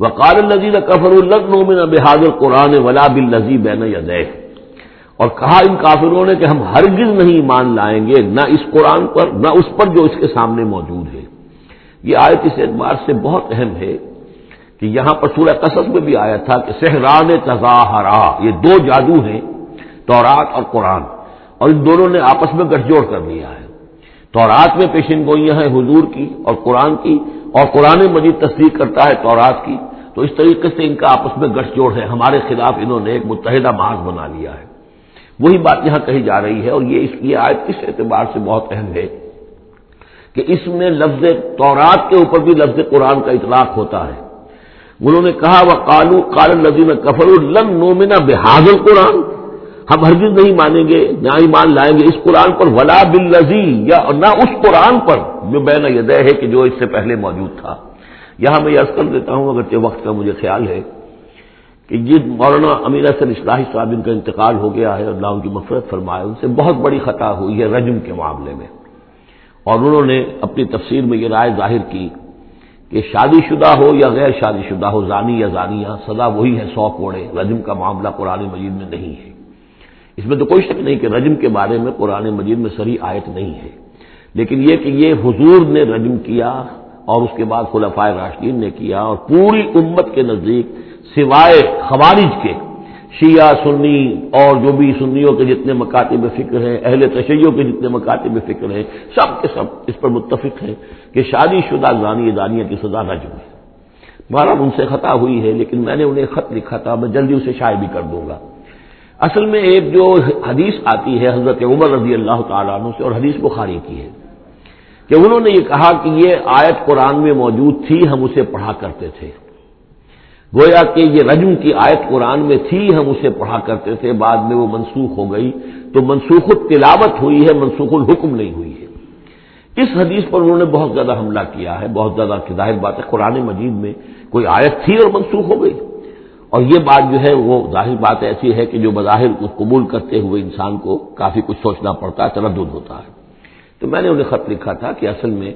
وقال النزیر کفر النومن بحاد القرآن ولا بل نذی بین اور کہا ان کافروں نے کہ ہم ہرگز نہیں مان لائیں گے، نہ اس قرآن پر، نہ اس پر جو اس کے سامنے موجود ہے۔ یہ آیت اس اعتبار سے بہت اہم ہے کہ یہاں پر سورہ قصص میں بھی آیا تھا کہ سہران تظاہرا، یہ دو جادو ہیں، تورات اور قرآن۔ اور ان دونوں نے آپس میں گٹھ جوڑ کر لیا ہے۔ تورات میں پیشن گوئیاں ہیں حضور کی اور قرآن کی اور قرآن مجید تصدیق کرتا ہے تورات کی تو اس طریقے سے ان کا آپس میں گٹھ جوڑ ہے ہمارے خلاف انہوں نے ایک متحدہ محاذ بنا لیا ہے وہی بات یہاں کہی جا رہی ہے اور یہ اس کی آیت اس اعتبار سے بہت اہم ہے کہ اس میں لفظ تورات کے اوپر بھی لفظ قرآن کا اطلاق ہوتا ہے انہوں نے کہا وہ کالو کال نظیم کفر الم نومنا بحاظ قرآن ہم ہرگز نہیں مانیں گے، نہ ایمان لائیں گے۔ اس قرآن پر ولا بل یا نہ اس قرآن پر جو بین یہ ہے کہ جو اس سے پہلے موجود تھا۔ یہاں میں یہ کر دیتا ہوں، اگرچہ وقت کا مجھے خیال ہے کہ جن مولانا امیر حسن اصلاحی صاحب ان کا انتقال ہو گیا ہے، اللہ ان کی مفرت فرمائے۔ ان سے بہت بڑی خطا ہوئی ہے رجم کے معاملے میں۔ اور انہوں نے اپنی تفسیر میں یہ رائے ظاہر کی کہ شادی شدہ ہو یا غیر شادی شدہ ہو، زانی یا زانیہ سدا وہی ہے، سو کوڑے۔ رجم کا معاملہ قرآن مجید میں نہیں ہے۔ اس میں تو کوئی شک نہیں کہ رجم کے بارے میں قرآن مجید میں سری آیت نہیں ہے۔ لیکن یہ کہ یہ حضور نے رجم کیا اور اس کے بعد خلفائے راشدین نے کیا اور پوری امت کے نزدیک سوائے خوارج کے شیعہ، سنی اور جو بھی سنیوں کے جتنے مکاتب فکر ہیں، اہل تشیعوں کے جتنے مکاتب فکر ہیں، سب کے سب اس پر متفق ہیں کہ شادی شدہ زانی دانیہ کی سزا رجم ہے۔ مارا ان سے خطا ہوئی ہے، لیکن میں نے انہیں خط لکھا تھا، میں جلدی اسے شائع بھی کر دوں گا۔ اصل میں ایک جو حدیث آتی ہے حضرت عمر رضی اللہ تعالیٰ عنہ سے اور حدیث بخاری کی ہے کہ انہوں نے یہ کہا کہ یہ آیت قرآن میں موجود تھی، ہم اسے پڑھا کرتے تھے۔ گویا کہ یہ رجم کی آیت قرآن میں تھی، ہم اسے پڑھا کرتے تھے، بعد میں وہ منسوخ ہو گئی۔ تو منسوخ تلاوت ہوئی ہے، منسوخ الحکم نہیں ہوئی ہے۔ اس حدیث پر انہوں نے بہت زیادہ حملہ کیا ہے، بہت زیادہ ظاہر بات ہے، قرآن مجید میں کوئی آیت تھی اور منسوخ ہو گئی۔ اور یہ بات جو ہے وہ ظاہر بات ایسی ہے کہ جو بظاہر قبول کرتے ہوئے انسان کو کافی کچھ سوچنا پڑتا ہے، تردد ہوتا ہے۔ تو میں نے انہیں خط لکھا تھا کہ اصل میں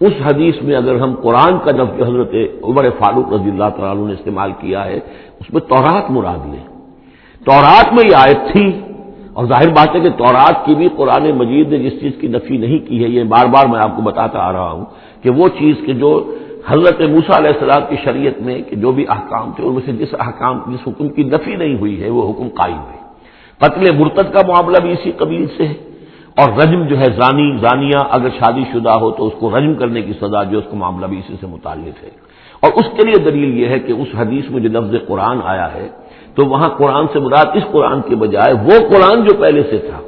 اس حدیث میں اگر ہم قرآن کا لفظ حضرت عمر فاروق رضی اللہ تعالیٰ نے استعمال کیا ہے، اس میں تورات مراد لیں تورات میں یہ آیت تھی اور ظاہر بات ہے کہ تورات کی بھی قرآن مجید نے جس چیز کی نفی نہیں کی ہے، یہ بار بار میں آپ کو بتاتا آ رہا ہوں کہ وہ چیز کہ جو حضرت موسا علیہ السلام کی شریعت میں کہ جو بھی احکام تھے، ان میں سے جس احکام جس حکم کی نفی نہیں ہوئی ہے، وہ حکم قائم ہے۔ قتل مرتد کا معاملہ بھی اسی قبیل سے ہے۔ اور رجم جو ہے، زانی، زانیہ، اگر شادی شدہ ہو تو اس کو رجم کرنے کی سزا جو اس کا معاملہ بھی اسی سے متعلق ہے۔ اور اس کے لیے دلیل یہ ہے کہ اس حدیث میں جو لفظ قرآن آیا ہے، تو وہاں قرآن سے مراد اس قرآن کے بجائے وہ قرآن جو پہلے سے تھا۔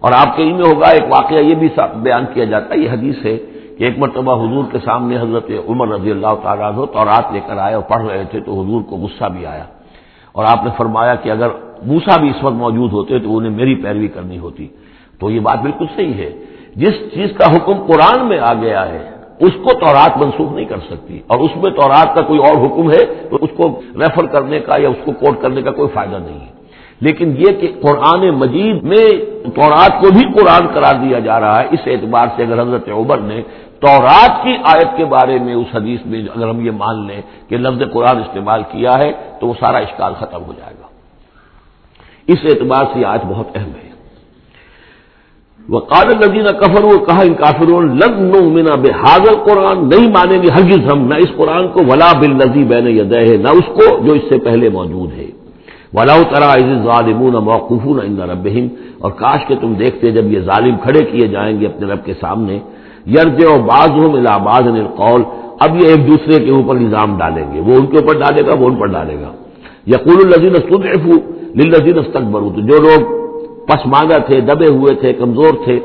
اور آپ کے علم میں ہوگا، ایک واقعہ یہ بھی بیان کیا جاتا ہے، یہ حدیث ہے کہ ایک مرتبہ حضور کے سامنے حضرت عمر رضی اللہ تعالیٰ ہو تو رات لے کر آئے اور پڑھ رہے تھے تو حضور کو غصہ بھی آیا اور آپ نے فرمایا کہ اگر موسا بھی اس وقت موجود ہوتے تو انہیں میری پیروی کرنی ہوتی۔ تو یہ بات بالکل صحیح ہے۔ جس چیز کا حکم قرآن میں آ گیا ہے، اس کو تورات منسوخ نہیں کر سکتی۔ اور اس میں تورات کا کوئی اور حکم ہے تو اس کو ریفر کرنے کا یا اس کو کوٹ کرنے کا کوئی فائدہ نہیں ہے۔ لیکن یہ کہ قرآن مجید میں تورات کو بھی قرآن قرار دیا جا رہا ہے، اس اعتبار سے اگر حضرت عمر نے تورات کی آیت کے بارے میں اس حدیث میں اگر ہم یہ مان لیں کہ لفظ قرآن استعمال کیا ہے تو وہ سارا اشکال ختم ہو جائے گا۔ اس اعتبار سے یہ آیت بہت اہم ہے۔ وہ قابل نہ کفر وہ کہا ان کافروں لگ نو منا بے حاضر قرآن نہیں مانیں گے ہرگز ہم، نہ اس قرآن کو، ولا بل نزی بین یدہ ہے نہ اس کو جو اس سے پہلے موجود ہے۔ ولا ترا ظالمون موقف نہ رب اور کاش کے تم دیکھتے جب یہ ظالم کھڑے کیے جائیں گے اپنے رب کے سامنے یرج و باز ہوں ملا باز قول اب یہ ایک دوسرے کے اوپر نظام ڈالیں گے، وہ ان کے اوپر ڈالے گا، وہ ان پر ڈالے گا۔ یقول الزین لذین استقبر جو لوگ پسماندہ تھے، دبے ہوئے تھے، کمزور تھے،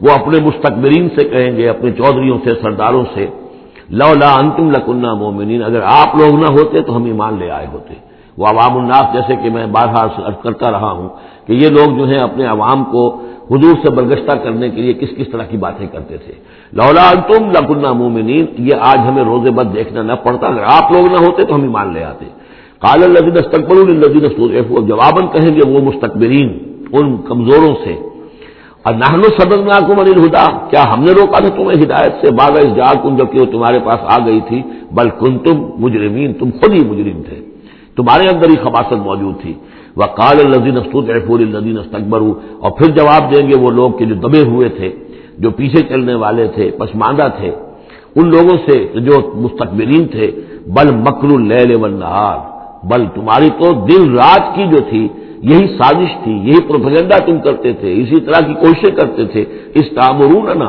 وہ اپنے مستقبرین سے کہیں گے، اپنے چودھریوں سے، سرداروں سے لو لا انتم لکنہ مومنین، اگر آپ لوگ نہ ہوتے تو ہم ایمان لے آئے ہوتے۔ وہ عوام الناس، جیسے کہ میں بار بار کرتا رہا ہوں کہ یہ لوگ جو ہیں اپنے عوام کو حضور سے برگشتہ کرنے کے لیے کس کس طرح کی باتیں کرتے تھے۔ لولا انتم لکنہ مومنین، یہ آج ہمیں روز بد دیکھنا نہ پڑتا، اگر آپ لوگ نہ ہوتے تو ہم ایمان لے آتے۔ کال الدین استقبل الدین جواباً کہیں گے وہ مستقبرین ان کمزوروں سے۔ اور نہنو صدر کو منی کیا ہم نے روکا تھا تمہیں ہدایت سے؟ باغ اس جا کن جبکہ وہ تمہارے پاس آ گئی تھی۔ بل کن تم مجرمین، تم خود ہی مجرم تھے۔ تمہارے اندر ہی خباست موجود تھی۔ وہ کال الدین استود پور الدین استقبر اور پھر جواب دیں گے وہ لوگ کہ جو دبے ہوئے تھے، جو پیچھے چلنے والے تھے پسماندہ تھے، ان لوگوں سے جو مستقبرین تھے۔ بل مکر اللیل والنہار۔ بل تمہاری تو دن رات کی جو تھی، یہی سازش تھی، یہی پروپیگنڈا تم کرتے تھے، اسی طرح کی کوششیں کرتے تھے۔ اس تعمرون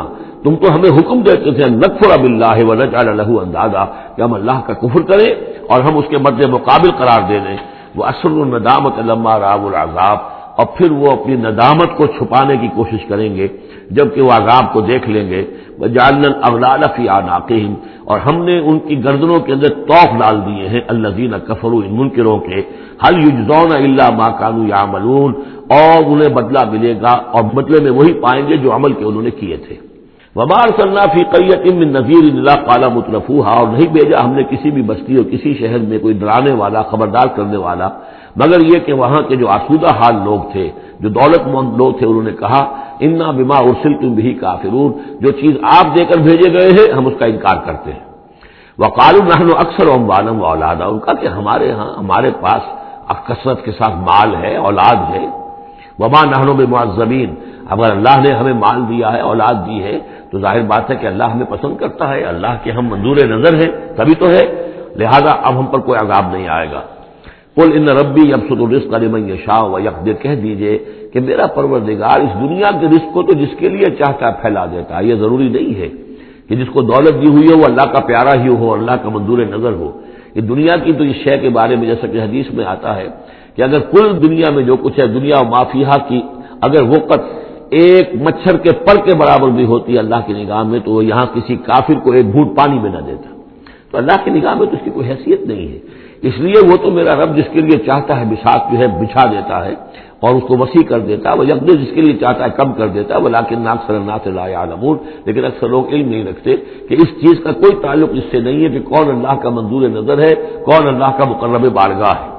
تم تو ہمیں حکم دیتے تھے نقفر اب اللہ و نجعل اندازہ کہ ہم اللہ کا کفر کریں اور ہم اس کے مد مقابل قرار دے دیں۔ وہ اصل الندامت لما راب العذاب اور پھر وہ اپنی ندامت کو چھپانے کی کوشش کریں گے، جبکہ وہ عذاب کو دیکھ لیں گے۔ وہ جالن اغلال فی آناقہم اور ہم نے ان کی گردنوں کے اندر توف ڈال دیے ہیں۔ اللہ زین کفر ان منکروں کے۔ حل یجزون اللہ ما کانو یا اور انہیں بدلہ ملے گا اور بدلے میں وہی پائیں گے جو عمل کے انہوں نے کیے تھے۔ وبار فی قیت من نذیر اللہ کالا مترفوہا اور نہیں بھیجا ہم نے کسی بھی بستی اور کسی شہر میں کوئی ڈرانے والا، خبردار کرنے والا، مگر یہ کہ وہاں کے جو آسودہ حال لوگ تھے، جو دولت مند لوگ تھے، انہوں نے کہا، انا بما ارسل تم بھی کافرون جو چیز آپ دے کر بھیجے گئے ہیں، ہم اس کا انکار کرتے ہیں۔ وہ الرحن اکثر ام بالم و اولاد ان کا کہ ہمارے ہاں ہمارے پاس کثرت کے ساتھ مال ہے، اولاد ہے۔ وبا نہنوں میں معذمین اگر اللہ نے ہمیں مال دیا ہے، اولاد دی ہے تو ظاہر بات ہے کہ اللہ ہمیں پسند کرتا ہے، اللہ کے ہم منظور نظر ہیں، تبھی تو ہے۔ لہذا اب ہم پر کوئی عذاب نہیں آئے گا۔ کل ان ربی اب سد الرسق علی شاہ و یک کہہ دیجیے کہ میرا پروردگار اس دنیا کے رزق کو تو جس کے لیے چاہتا ہے پھیلا دیتا ہے، یہ ضروری نہیں ہے کہ جس کو دولت دی ہوئی ہو وہ اللہ کا پیارا ہی ہو اللہ کا منظور نظر ہو۔ یہ دنیا کی تو اس شے کے بارے میں جیسا کہ حدیث میں آتا ہے کہ اگر کل دنیا میں جو کچھ ہے، دنیا و مافیہ کی، اگر وہ قط ایک مچھر کے پر کے برابر بھی ہوتی ہے اللہ کی نگاہ میں، تو وہ یہاں کسی کافر کو ایک گھوٹ پانی میں نہ دیتا۔ تو اللہ کی نگاہ میں تو اس کی کوئی حیثیت نہیں ہے۔ اس لیے وہ تو میرا رب جس کے لیے چاہتا ہے بساط جو ہے بچھا دیتا ہے اور اس کو وسیع کر دیتا ہے، وہ یکدم جس کے لیے چاہتا ہے کم کر دیتا ہے وہ لاکن ناک سر لا عالمون لیکن اکثر لوگ علم نہیں رکھتے کہ اس چیز کا کوئی تعلق اس سے نہیں ہے کہ کون اللہ کا منظور نظر ہے، کون اللہ کا مقرب بارگاہ ہے۔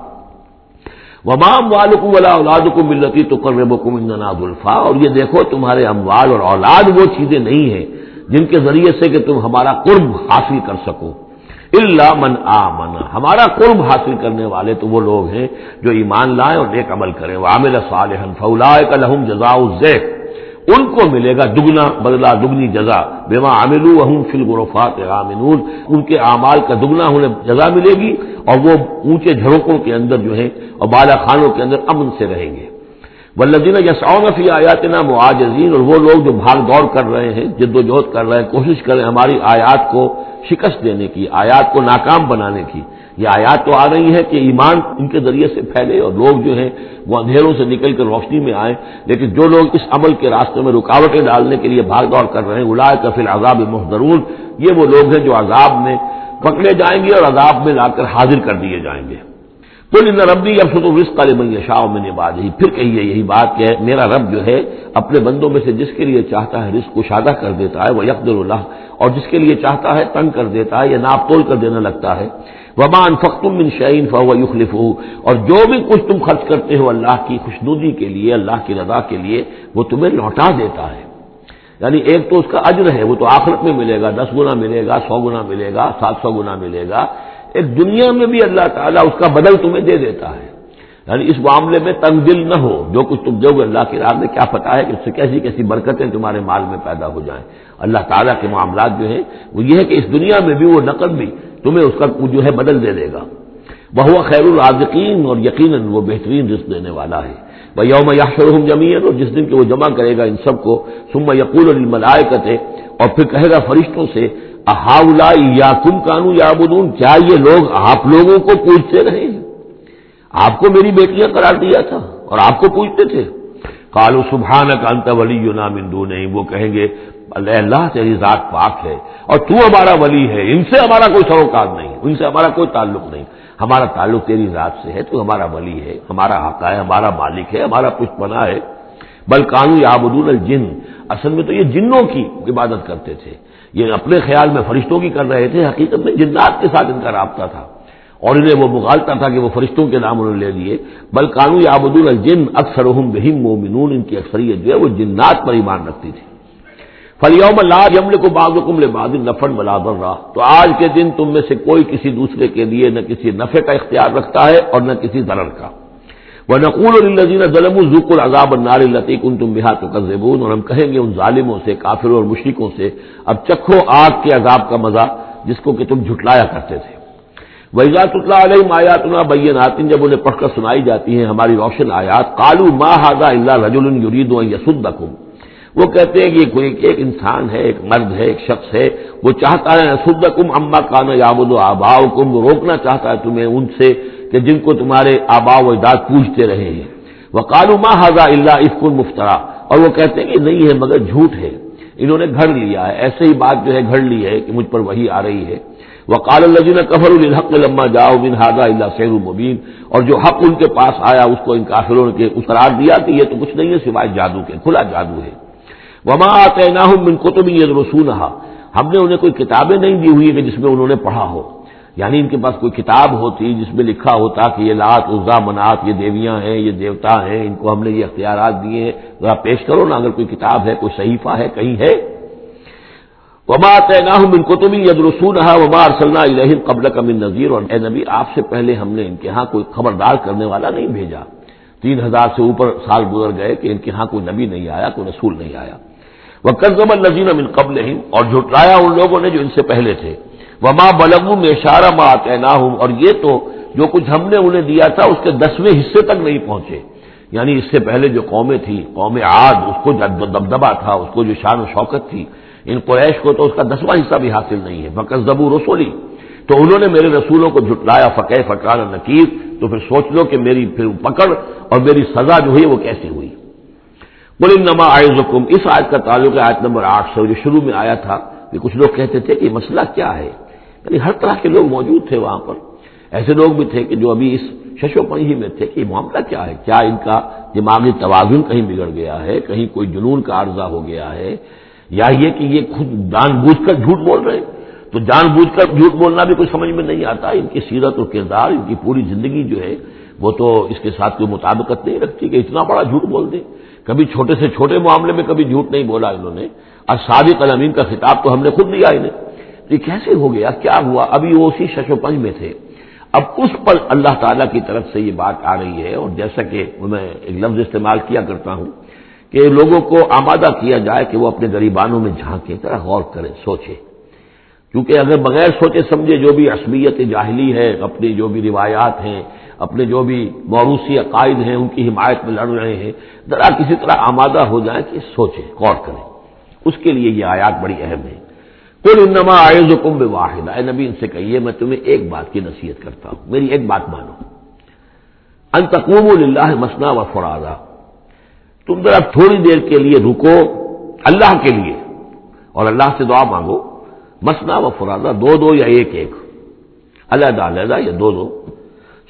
ومام والم ولا اولاد کو ملتی تو کرب الفا اور یہ دیکھو، تمہارے اموال اور اولاد وہ چیزیں نہیں ہیں جن کے ذریعے سے کہ تم ہمارا قرب حاصل کر سکو۔ اللہ من آمن۔ ہمارا قرب حاصل کرنے والے تو وہ لوگ ہیں جو ایمان لائیں اور نیک عمل کریں۔ وہ عامل صالح فولا کا لہم جزا ان کو ملے گا دگنا بدلا دگنی جزا۔ بیما عامل فل غرفات عامنون ان کے اعمال کا دگنا انہیں جزا ملے گی اور وہ اونچے جھڑکوں کے اندر جو ہے اور بالا خانوں کے اندر امن سے رہیں گے۔ ولدین یسعون فی آیات نا معاجزین، اور وہ لوگ جو بھاگ دوڑ کر رہے ہیں، جد و جہد کر رہے ہیں، کوشش کر رہے ہیں ہماری آیات کو شکست دینے کی، آیات کو ناکام بنانے کی۔ یہ آیات تو آ رہی ہے کہ ایمان ان کے ذریعے سے پھیلے اور لوگ جو ہیں وہ اندھیروں سے نکل کر روشنی میں آئیں۔ لیکن جو لوگ اس عمل کے راستے میں رکاوٹیں ڈالنے کے لیے بھاگ دوڑ کر رہے ہیں الاائے کفل عذاب محدرون یہ وہ لوگ ہیں جو عذاب میں پکڑے جائیں گے اور عذاب میں لا کر حاضر کر دیے جائیں گے۔ کل ان ربی اب سو رسق علی شاہ میں نے بات ہی پھر کہیے یہی بات کہ میرا رب جو ہے اپنے بندوں میں سے جس کے لیے چاہتا ہے رزق کو شادہ کر دیتا ہے، وہ یکدر اللہ اور جس کے لیے چاہتا ہے تنگ کر دیتا ہے یا ناپ تول کر دینے لگتا ہے۔ وبان فختم بن شعین فو یخلف اور جو بھی کچھ تم خرچ کرتے ہو اللہ کی خوشنودی کے لیے، اللہ کی رضا کے لیے، وہ تمہیں لوٹا دیتا ہے۔ یعنی ایک تو اس کا اجر ہے، وہ تو آخرت میں ملے گا، دس گنا ملے گا، سو گنا ملے گا، سات سو گنا ملے گا۔ ایک دنیا میں بھی اللہ تعالیٰ اس کا بدل تمہیں دے دیتا ہے۔ یعنی اس معاملے میں تنگ دل نہ ہو، جو کچھ تم دو گے اللہ کی راہ میں کیا پتا ہے کہ اس سے کیسی کیسی برکتیں تمہارے مال میں پیدا ہو جائیں۔ اللہ تعالیٰ کے معاملات جو ہیں، وہ یہ ہے کہ اس دنیا میں بھی، وہ نقد بھی تمہیں اس کا جو ہے بدل دے دے گا۔ وہ خیر الرازقین، اور یقیناً وہ بہترین رزق دینے والا ہے۔ وہ یوم یا جمین اور جس دن کہ وہ جمع کرے گا ان سب کو سما یقول الملائکت اور پھر کہے گا فرشتوں سے احاولا یا کم کانو یا بدون کیا یہ لوگ آپ لوگوں کو پوچھتے رہے ہیں؟ آپ کو میری بیٹیاں قرار دیا تھا اور آپ کو پوچھتے تھے۔ کالو سبحان کانتا ولی نام نہیں وہ کہیں گے اللہ اللہ تیری ذات پاک ہے اور تو ہمارا ولی ہے۔ ان سے ہمارا کوئی سروکار نہیں ان سے ہمارا کوئی تعلق نہیں۔ ہمارا تعلق تیری ذات سے ہے، تو ہمارا ولی ہے، ہمارا حقا ہے، ہمارا مالک ہے، ہمارا کچھ ہے۔ بل قانو یا الجن۔ اصل میں تو یہ جنوں کی عبادت کرتے تھے۔ یہ اپنے خیال میں فرشتوں کی کر رہے تھے، حقیقت میں جنات کے ساتھ ان کا رابطہ تھا۔ اور انہیں وہ مغالتا تھا کہ وہ فرشتوں کے نام انہوں نے لے لیے۔ بل قانو آبد الجن اکثر بہم مومنون، ان کی اکثریت جو ہے وہ جنات پر ایمان رکھتی تھی۔ فلیوم اللہ یمل کو بعض حکم لے باد نفن بلادر رہا تو آج کے دن تم میں سے کوئی کسی دوسرے کے لیے نہ کسی نفے کا اختیار رکھتا ہے اور نہ کسی ضرر کا۔ وہ نقول الزین ظلم ذوق العذاب النار التی کن تم بہا تو اور ہم کہیں گے ان ظالموں سے، کافروں اور مشرقوں سے، اب چکھو آگ کے عذاب کا مزہ جس کو کہ تم جھٹلایا کرتے تھے۔ ویزات اللہ علیہ آیات بینات جب انہیں پڑھ کر سنائی جاتی ہیں ہماری روشن آیات کالو ما ہاضا اللہ رجول یرید یسد وہ کہتے ہیں کہ کوئی ایک انسان ہے، ایک مرد ہے، ایک شخص ہے، وہ چاہتا ہے سد اما کانا یابود و آباؤ کم وہ روکنا چاہتا ہے تمہیں ان سے کہ جن کو تمہارے آبا و اجداد پوچھتے رہے ہیں۔ وہ کالو ما حضا اللہ اس مفترا۔ اور وہ کہتے ہیں کہ نہیں ہے، مگر جھوٹ ہے۔ انہوں نے گھڑ لیا ہے۔ ایسے ہی بات جو ہے، گھڑ لی ہے کہ مجھ پر وہی آ رہی ہے۔ وہ کال الجین کفر الحق لما جاؤ بن ہاضا اللہ سیر المبین اور جو حق ان کے پاس آیا، اس کو ان کافروں کے قرار دیا کہ یہ تو کچھ نہیں ہے سوائے جادو کے، کھلا جادو ہے۔ وما آتے نہ ہوں بن کو تو بھی یہ رسون ہم نے انہیں کوئی کتابیں نہیں دی ہوئی کہ جس میں انہوں نے پڑھا ہو۔ یعنی ان کے پاس کوئی کتاب ہوتی جس میں لکھا ہوتا کہ یہ لات، عزا، منات، یہ دیویاں ہیں، یہ دیوتا ہیں، ان کو ہم نے یہ اختیارات دیے ہیں۔ ذرا پیش کرو نا، اگر کوئی کتاب ہے، کوئی صحیفہ ہے، کہیں ہے۔ وما تعینہ ان کو تم ید رسون وما ارسلنا الہم قبل کمن نذیر اور اے نبی، آپ سے پہلے ہم نے ان کے ہاں کوئی خبردار کرنے والا نہیں بھیجا۔ تین ہزار سے اوپر سال گزر گئے کہ ان کے ہاں کوئی نبی نہیں آیا، کوئی رسول نہیں آیا۔ وہ قزم النظیر امن قبل اور جھٹلایا ان لوگوں نے جو ان سے پہلے تھے۔ وما بلگوں میں اشارہ ماں تعنا ہوں اور یہ تو جو کچھ ہم نے انہیں دیا تھا اس کے دسویں حصے تک نہیں پہنچے۔ یعنی اس سے پہلے جو قومیں تھیں، قوم عاد، اس کو جو دبدبا تھا، اس کو جو شان و شوکت تھی، ان قریش کو تو اس کا دسواں حصہ بھی حاصل نہیں ہے۔ بکس دبو رسولی تو انہوں نے میرے رسولوں کو جھٹلایا فقہ فقران نقیر تو پھر سوچ لو کہ میری پھر پکڑ اور میری سزا جو ہوئی وہ کیسے ہوئی؟ بول نما آئے اس آیت کا تعلق ہے آیت نمبر آٹھ سے، جو شروع میں آیا تھا کہ کچھ لوگ کہتے تھے کہ مسئلہ کیا ہے؟ یعنی ہر طرح کے لوگ موجود تھے وہاں پر۔ ایسے لوگ بھی تھے کہ جو ابھی اس ششو پنجی میں تھے کہ معاملہ کیا ہے؟ کیا ان کا دماغی توازن کہیں بگڑ گیا ہے؟ کہیں کوئی جنون کا عرضہ ہو گیا ہے؟ یا یہ کہ یہ خود جان بوجھ کر جھوٹ بول رہے ہیں؟ تو جان بوجھ کر جھوٹ بولنا بھی کوئی سمجھ میں نہیں آتا۔ ان کی سیرت و کردار، ان کی پوری زندگی جو ہے، وہ تو اس کے ساتھ کوئی مطابقت نہیں رکھتی کہ اتنا بڑا جھوٹ بول دیں۔ کبھی چھوٹے سے چھوٹے معاملے میں کبھی جھوٹ نہیں بولا انہوں نے۔ اور صادق علمین کا خطاب تو ہم نے خود دیا انہیں۔ یہ کیسے ہو گیا؟ کیا ہوا؟ ابھی وہ اسی شش و پنج میں تھے۔ اب اس پر اللہ تعالیٰ کی طرف سے یہ بات آ رہی ہے اور جیسا کہ میں ایک لفظ استعمال کیا کرتا ہوں کہ لوگوں کو آمادہ کیا جائے کہ وہ اپنے غریبانوں میں جھانکیں طرح غور کریں، سوچیں۔ کیونکہ اگر بغیر سوچے سمجھے جو بھی عصبیت جاہلی ہے، اپنی جو بھی روایات ہیں، اپنے جو بھی موروثی عقائد ہیں، ان کی حمایت میں لڑ رہے ہیں، ذرا کسی طرح آمادہ ہو جائیں کہ سوچیں، غور کریں۔ اس کے لیے یہ آیات بڑی اہم ہے کل انما آئز حکم واحد اے نبی، ان سے کہیے، میں تمہیں ایک بات کی نصیحت کرتا ہوں۔ میری ایک بات مانو۔ ان تقوم اللہ مسنا و فرازا تم ذرا تھوڑی دیر کے لیے رکو، اللہ کے لیے۔ اور اللہ سے دعا مانگو۔ مسنا و فرازا دو دو یا ایک ایک۔ علیحدہ علیحدہ یا دو دو۔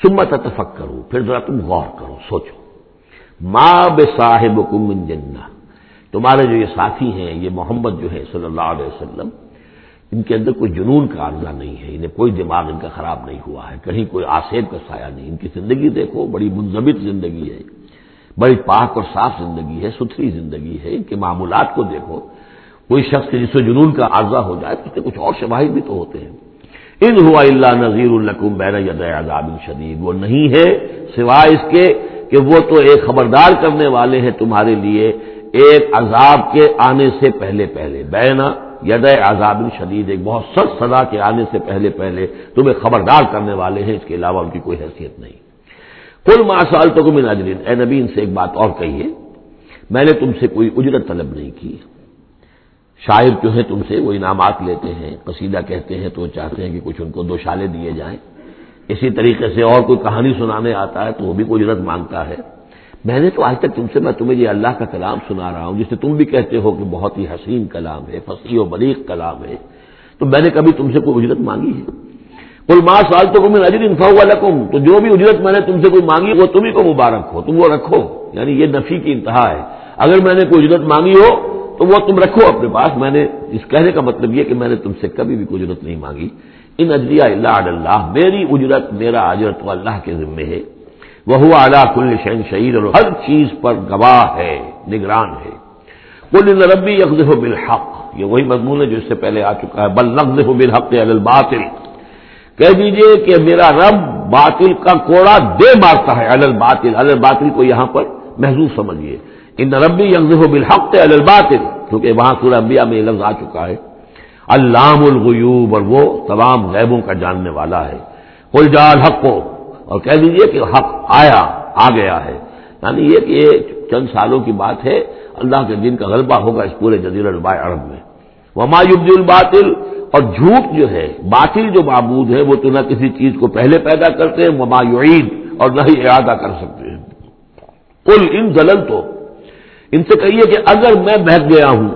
سمت اتفق کرو پھر ذرا تم غور کرو، سوچو۔ ماں بے صاحب کم جنا تمہارے جو یہ ساتھی ہیں، یہ محمد جو ہے، صلی اللہ علیہ وسلم ان کے اندر کوئی جنون کا عرضہ نہیں ہے، انہیں کوئی دماغ ان کا خراب نہیں ہوا ہے، کہیں کوئی آسیب کا سایہ نہیں۔ ان کی زندگی دیکھو، بڑی منظمت زندگی ہے، بڑی پاک اور صاف زندگی ہے، ستھری زندگی ہے۔ ان کے معمولات کو دیکھو، کوئی شخص کے جس سے جنون کا عرضہ ہو جائے تو اس سے کچھ اور شواہد بھی تو ہوتے ہیں۔ ان ہوا اللہ نذیر القم بین عذاب شدید۔ وہ نہیں ہے سوائے اس کے کہ وہ تو ایک خبردار کرنے والے ہیں تمہارے لیے، ایک عذاب کے آنے سے پہلے پہلے۔ بینا ید عذاب شدید، ایک بہت سخت سزا کے آنے سے پہلے پہلے تمہیں خبردار کرنے والے ہیں، اس کے علاوہ ان کی کوئی حیثیت نہیں۔ کل ماسال تو میں ناجرین اے نبی، ان سے ایک بات اور کہیے، میں نے تم سے کوئی اجرت طلب نہیں کی۔ شاعر جو ہے تم سے، وہ انعامات لیتے ہیں، قصیدہ کہتے ہیں، تو چاہتے ہیں کہ کچھ ان کو دو شالے دیے جائیں۔ اسی طریقے سے اور کوئی کہانی سنانے آتا ہے، تو وہ بھی کوئی اجرت مانگتا ہے۔ میں نے تو آج تک تم سے میں تمہیں یہ اللہ کا کلام سنا رہا ہوں جسے تم بھی کہتے ہو کہ بہت ہی حسین کلام ہے، فصیح و بلیغ کلام ہے۔ تو میں نے کبھی تم سے کوئی اجرت مانگی ہے؟ کل ماں سال تو میں نظر انفا لکھوں تو جو بھی اجرت میں نے تم سے کوئی مانگی وہ تمہیں کو مبارک ہو، تم وہ رکھو۔ یعنی یہ نفی کی انتہا ہے۔ اگر میں نے کوئی اجرت مانگی ہو، تو وہ تم رکھو اپنے پاس۔ میں نے اس کہنے کا مطلب یہ کہ میں نے تم سے کبھی بھی کوئی اجرت نہیں مانگی۔ ان اجلیا اللہ اللہ، میری اجرت، میرا اجرت تو اللہ کے ذمے ہے۔ وہ اعلیٰ کل شہن شہید اور ہر چیز پر گواہ ہے، نگران ہے۔ کل ربی یکز بالحق، یہ وہی مضمون ہے جو اس سے پہلے آ چکا ہے۔ بل نقز بالحق الباطل۔ کہہ دیجیے کہ میرا رب باطل کا کوڑا دے مارتا ہے الباطل۔ الباطل کو یہاں پر محضوظ سمجھیے ان ربی یکز بالحق الباطل، کیونکہ وہاں سورہ انبیاء میں یہ لفظ آ چکا ہے۔ علام الغیوب، اور وہ تمام غیبوں کا جاننے والا ہے۔ کل جال حق کو اور کہہ دیجیے کہ حق آیا، آ گیا ہے۔ یعنی یہ کہ یہ چند سالوں کی بات ہے، اللہ کے دن کا غلبہ ہوگا اس پورے جزیر الباء عرب میں۔ وہ مایوب الباطل، اور جھوٹ جو ہے، باطل جو معبود ہے، وہ تو نہ کسی چیز کو پہلے پیدا کرتے ہیں وہ مایوعید اور نہ ہی ارادہ کر سکتے ہیں۔ کل ان زلل تو ان سے کہیے کہ اگر میں بہت گیا ہوں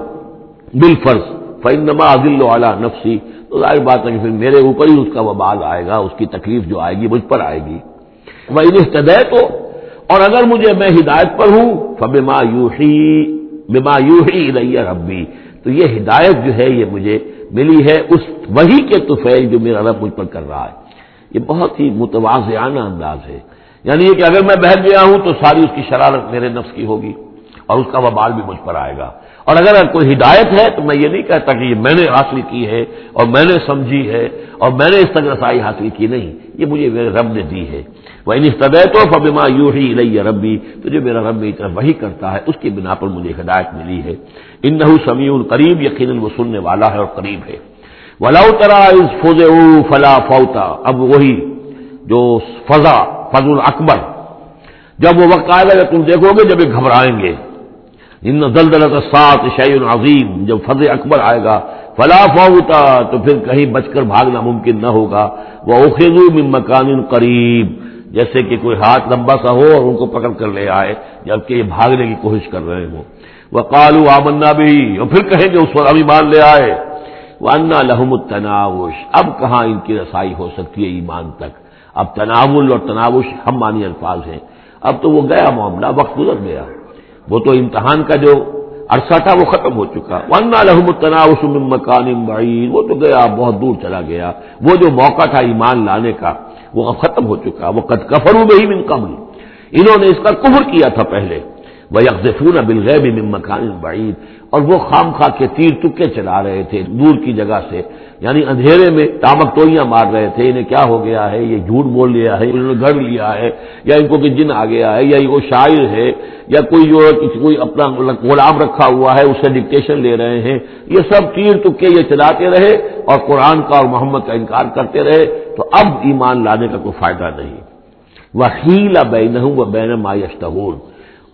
بالفرض فنما عزل اعلیٰ نفسی تو ظاہر بات ہے کہ پھر میرے اوپر ہی اس کا وبال آئے گا، اس کی تکلیف جو آئے گی مجھ پر آئے گی۔ وہ انتدے تو اور اگر مجھے میں ہدایت پر ہوں، فبما یوحی، بما یوحی الیہ ربی۔ تو یہ ہدایت جو ہے، یہ مجھے ملی ہے اس وہی کے توفیل جو میرا رب مجھ پر کر رہا ہے۔ یہ بہت ہی متوازیانہ انداز ہے۔ یعنی یہ کہ اگر میں بہت گیا ہوں تو ساری اس کی شرارت میرے نفس کی ہوگی اور اس کا وبال بھی مجھ پر آئے گا۔ اور اگر کوئی ہدایت ہے تو میں یہ نہیں کہتا کہ یہ میں نے حاصل کی ہے اور میں نے سمجھی ہے اور میں نے اس تک رسائی حاصل کی نہیں، یہ مجھے میرے رب نے دی ہے۔ وہ ان تو فبما یو ہی لئی ربی تو جو میرا رب میری طرف وہی کرتا ہے، اس کی بنا پر مجھے ہدایت ملی ہے۔ ان سمیع قریب یقیناً وہ سننے والا ہے اور قریب ہے۔ ولاؤ ترا فوز فلا فوتا اب وہی جو فضا، فضل اکبر جب وہ وقت آئے گا، تم دیکھو گے جب یہ گھبرائیں گے۔ ان دلدل سات شعی عظیم جب فض اکبر آئے گا، فلا فوتا تو پھر کہیں بچ کر بھاگنا ممکن نہ ہوگا۔ وہ من مکان قریب جیسے کہ کوئی ہاتھ لمبا سا ہو اور ان کو پکڑ کر لے آئے، جبکہ یہ بھاگنے کی کوشش کر رہے ہوں۔ وہ کالو آمنا بھی اور پھر کہیں گے اس پر ابھی مان لے آئے۔ وہ انا لہم التناوش۔ اب کہاں ان کی رسائی ہو سکتی ہے ایمان تک؟ اب تناول اور تناوش ہم مانی الفاظ ہیں۔ اب تو وہ گیا معاملہ، وقت گزر گیا۔ وہ تو امتحان کا جو عرصہ تھا وہ ختم ہو چکا۔ ورنہ لحم تناؤ مکان بعید وہ تو گیا، بہت دور چلا گیا۔ وہ جو موقع تھا ایمان لانے کا، وہ اب ختم ہو چکا۔ وہ قد کفروں میں ہی من قبل۔ انہوں نے اس کا کفر کیا تھا پہلے۔ وہ یکفون بالغیب من مکان بعید اور وہ خام خواہ کے تیر تکے چلا رہے تھے دور کی جگہ سے۔ یعنی اندھیرے میں تامک ٹوئیاں مار رہے تھے، انہیں کیا ہو گیا ہے؟ یہ جھوٹ بول لیا ہے، انہوں نے گھر لیا ہے، یا ان کو کہ جن آ گیا ہے، یا وہ شاعر ہے، یا کوئی جو کوئی اپنا غلام رکھا ہوا ہے، اس سے ڈکٹیشن لے رہے ہیں۔ یہ سب تیر تکے یہ چلاتے رہے اور قرآن کا اور محمد کا انکار کرتے رہے۔ تو اب ایمان لانے کا کوئی فائدہ نہیں۔ وہ ہیلا بین ہوں وہ بین مایشتہور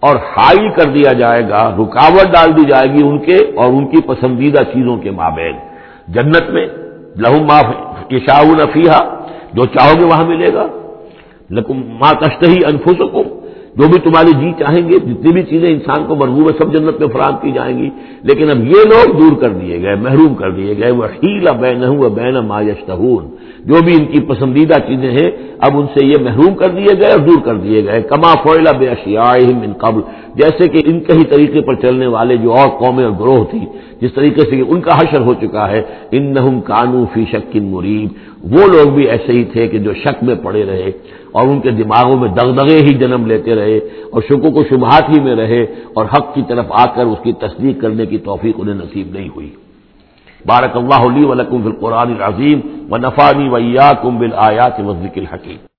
اور حائل کر دیا جائے گا، رکاوٹ ڈال دی جائے گی ان کے اور ان کی پسندیدہ چیزوں کے مابین۔ جنت میں لہو ما یشاؤ نفیہ جو چاہو گے وہاں ملے گا۔ لکم ماں تشتہی انفسکم جو بھی تمہاری جی چاہیں گے، جتنی بھی چیزیں انسان کو مرغوب ہے، سب جنت میں فراہم کی جائیں گی۔ لیکن اب یہ لوگ دور کر دیے گئے، محروم کر دیے گئے۔ وہ ہیلا بین ہوں بین مایشتہون جو بھی ان کی پسندیدہ چیزیں ہیں، اب ان سے یہ محروم کر دیے گئے اور دور کر دیے گئے۔ کما فوئلہ بے اشیا ان قبل۔ جیسے کہ ان کے ہی طریقے پر چلنے والے جو اور قومیں اور گروہ تھی جس طریقے سے ان کا حشر ہو چکا ہے ان نہ کانو فی شکن مریب وہ لوگ بھی ایسے ہی تھے کہ جو شک میں پڑے رہے اور ان کے دماغوں میں دغدغے ہی جنم لیتے رہے اور شکو کو شبہات ہی میں رہے اور حق کی طرف آ کر اس کی تصدیق کرنے کی توفیق انہیں نصیب نہیں ہوئی۔ بارک اللہ علی ولکم بالقرآن العظیم و نفانی ویا کم بل آیات الحکیم۔